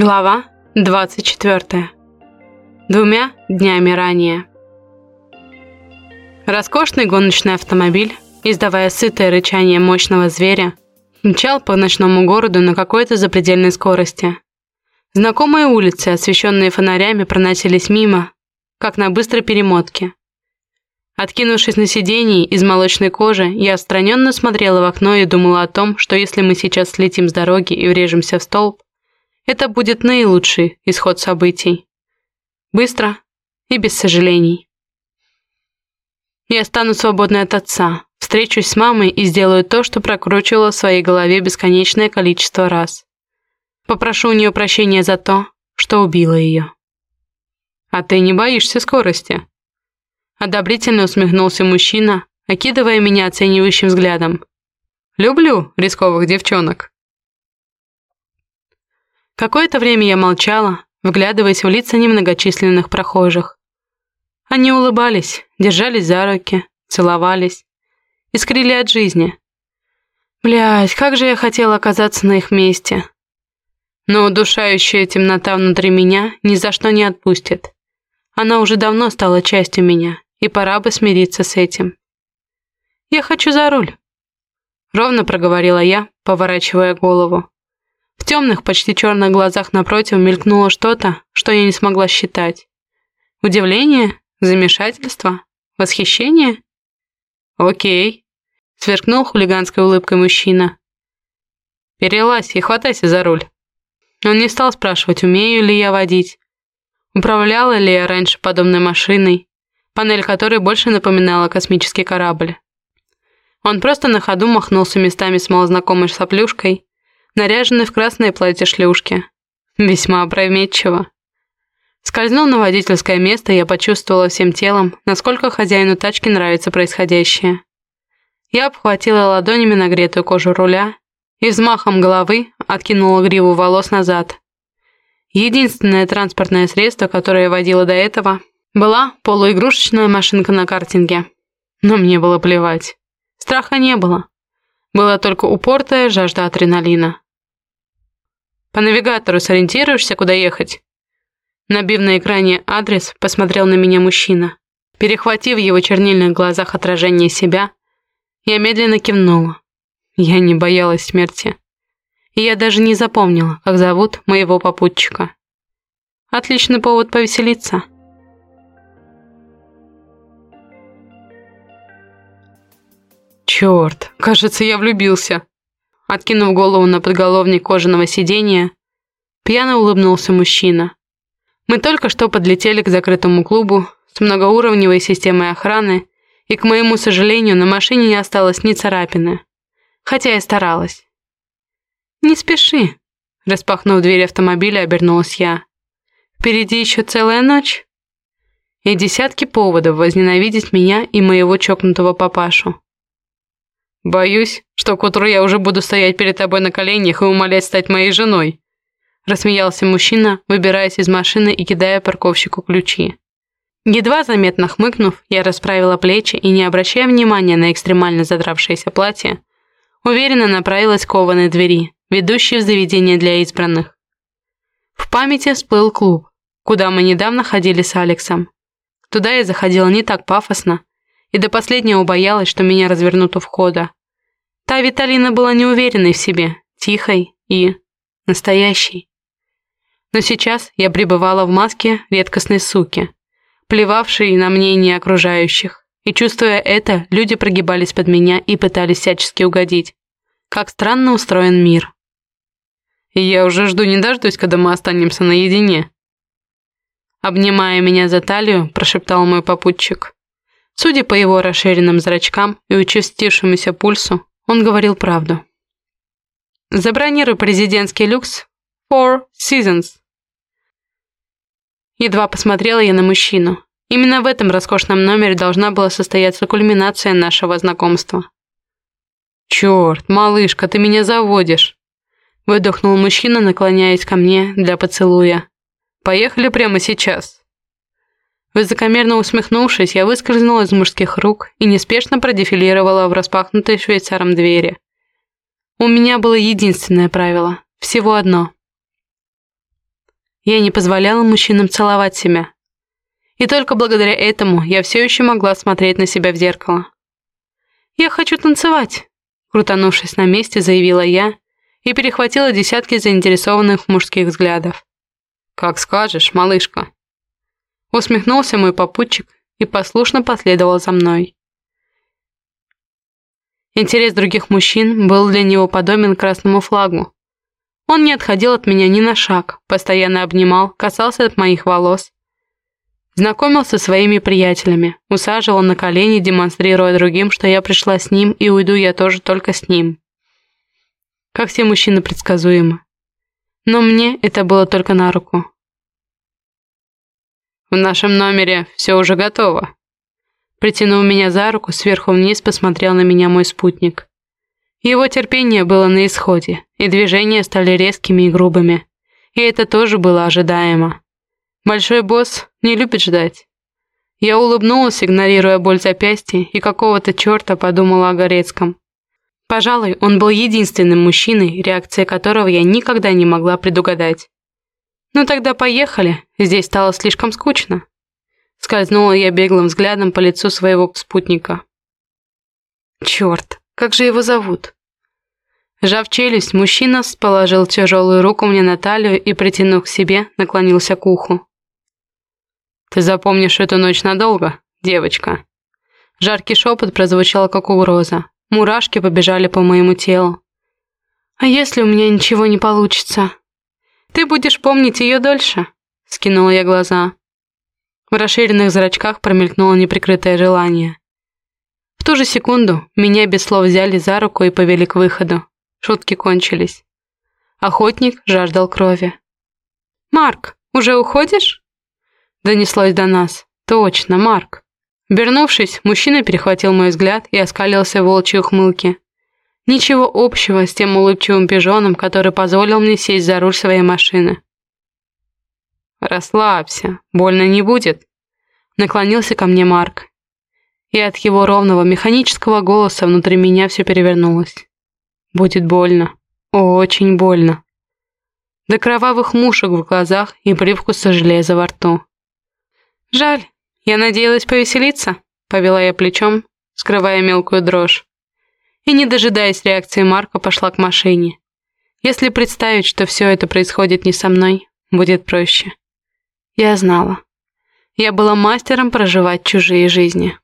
Глава 24. Двумя днями ранее. Роскошный гоночный автомобиль, издавая сытое рычание мощного зверя, мчал по ночному городу на какой-то запредельной скорости. Знакомые улицы, освещенные фонарями, проносились мимо, как на быстрой перемотке. Откинувшись на сиденье из молочной кожи, я отстраненно смотрела в окно и думала о том, что если мы сейчас слетим с дороги и врежемся в столб, это будет наилучший исход событий. Быстро и без сожалений. Я стану свободной от отца, встречусь с мамой и сделаю то, что прокручивала в своей голове бесконечное количество раз. Попрошу у нее прощения за то, что убила ее. «А ты не боишься скорости?» Одобрительно усмехнулся мужчина, окидывая меня оценивающим взглядом. «Люблю рисковых девчонок». Какое-то время я молчала, вглядываясь в лица немногочисленных прохожих. Они улыбались, держались за руки, целовались, искрили от жизни. Блядь, как же я хотела оказаться на их месте. Но удушающая темнота внутри меня ни за что не отпустит. Она уже давно стала частью меня, и пора бы смириться с этим. «Я хочу за руль», — ровно проговорила я, поворачивая голову. Темных, почти черных глазах напротив мелькнуло что-то, что я не смогла считать. Удивление? Замешательство? Восхищение? «Окей», — сверкнул хулиганской улыбкой мужчина. «Перелазь и хватайся за руль». Он не стал спрашивать, умею ли я водить, управляла ли я раньше подобной машиной, панель которой больше напоминала космический корабль. Он просто на ходу махнулся местами с малознакомой соплюшкой наряженный в красное платье шлюшки. Весьма опрометчиво. Скользнув на водительское место, я почувствовала всем телом, насколько хозяину тачки нравится происходящее. Я обхватила ладонями нагретую кожу руля и взмахом головы откинула гриву волос назад. Единственное транспортное средство, которое я водила до этого, была полуигрушечная машинка на картинге. Но мне было плевать. Страха не было. Была только упортая жажда адреналина. По навигатору сориентируешься, куда ехать?» Набив на экране адрес, посмотрел на меня мужчина. Перехватив его чернильных глазах отражение себя, я медленно кивнула. Я не боялась смерти. И я даже не запомнила, как зовут моего попутчика. Отличный повод повеселиться. Черт, кажется, я влюбился. Откинув голову на подголовник кожаного сиденья, пьяно улыбнулся мужчина. Мы только что подлетели к закрытому клубу с многоуровневой системой охраны, и, к моему сожалению, на машине не осталось ни царапины. Хотя я старалась. «Не спеши», — распахнув дверь автомобиля, обернулась я. «Впереди еще целая ночь» и десятки поводов возненавидеть меня и моего чокнутого папашу. «Боюсь, что к утру я уже буду стоять перед тобой на коленях и умолять стать моей женой», рассмеялся мужчина, выбираясь из машины и кидая парковщику ключи. Едва заметно хмыкнув, я расправила плечи и, не обращая внимания на экстремально задравшееся платье, уверенно направилась к кованой двери, ведущей в заведение для избранных. В памяти всплыл клуб, куда мы недавно ходили с Алексом. Туда я заходила не так пафосно, и до последнего боялась, что меня развернут у входа. Та Виталина была неуверенной в себе, тихой и настоящей. Но сейчас я пребывала в маске редкостной суки, плевавшей на мнение окружающих, и, чувствуя это, люди прогибались под меня и пытались всячески угодить. Как странно устроен мир. Я уже жду не дождусь, когда мы останемся наедине. Обнимая меня за талию, прошептал мой попутчик. Судя по его расширенным зрачкам и участившемуся пульсу, он говорил правду. «Забронируй президентский люкс Four Seasons». Едва посмотрела я на мужчину. Именно в этом роскошном номере должна была состояться кульминация нашего знакомства. «Черт, малышка, ты меня заводишь!» Выдохнул мужчина, наклоняясь ко мне для поцелуя. «Поехали прямо сейчас!» Высокомерно усмехнувшись, я выскользнула из мужских рук и неспешно продефилировала в распахнутой швейцаром двери. У меня было единственное правило. Всего одно. Я не позволяла мужчинам целовать себя. И только благодаря этому я все еще могла смотреть на себя в зеркало. «Я хочу танцевать», — крутанувшись на месте, заявила я и перехватила десятки заинтересованных мужских взглядов. «Как скажешь, малышка». Усмехнулся мой попутчик и послушно последовал за мной. Интерес других мужчин был для него подобен красному флагу. Он не отходил от меня ни на шаг, постоянно обнимал, касался от моих волос. Знакомился со своими приятелями, усаживал на колени, демонстрируя другим, что я пришла с ним и уйду я тоже только с ним. Как все мужчины предсказуемы. Но мне это было только на руку. «В нашем номере все уже готово», Притянув меня за руку, сверху вниз посмотрел на меня мой спутник. Его терпение было на исходе, и движения стали резкими и грубыми. И это тоже было ожидаемо. Большой босс не любит ждать. Я улыбнулась, игнорируя боль запястья, и какого-то черта подумала о Горецком. Пожалуй, он был единственным мужчиной, реакция которого я никогда не могла предугадать. «Ну тогда поехали, здесь стало слишком скучно». Скользнула я беглым взглядом по лицу своего спутника. Черт, как же его зовут? Жав челюсть, мужчина положил тяжелую руку мне на талию и, притянув к себе, наклонился к уху. «Ты запомнишь эту ночь надолго, девочка?» Жаркий шепот прозвучал, как угроза. Мурашки побежали по моему телу. «А если у меня ничего не получится?» «Ты будешь помнить ее дольше?» Скинула я глаза. В расширенных зрачках промелькнуло неприкрытое желание. В ту же секунду меня без слов взяли за руку и повели к выходу. Шутки кончились. Охотник жаждал крови. «Марк, уже уходишь?» Донеслось до нас. «Точно, Марк». Вернувшись, мужчина перехватил мой взгляд и оскалился в волчьей ухмылке. Ничего общего с тем улыбчивым пижоном, который позволил мне сесть за руль своей машины. «Расслабься, больно не будет», — наклонился ко мне Марк. И от его ровного механического голоса внутри меня все перевернулось. «Будет больно, очень больно». До кровавых мушек в глазах и привкуса железа во рту. «Жаль, я надеялась повеселиться», — повела я плечом, скрывая мелкую дрожь. И, не дожидаясь реакции Марка, пошла к машине. Если представить, что все это происходит не со мной, будет проще. Я знала. Я была мастером проживать чужие жизни.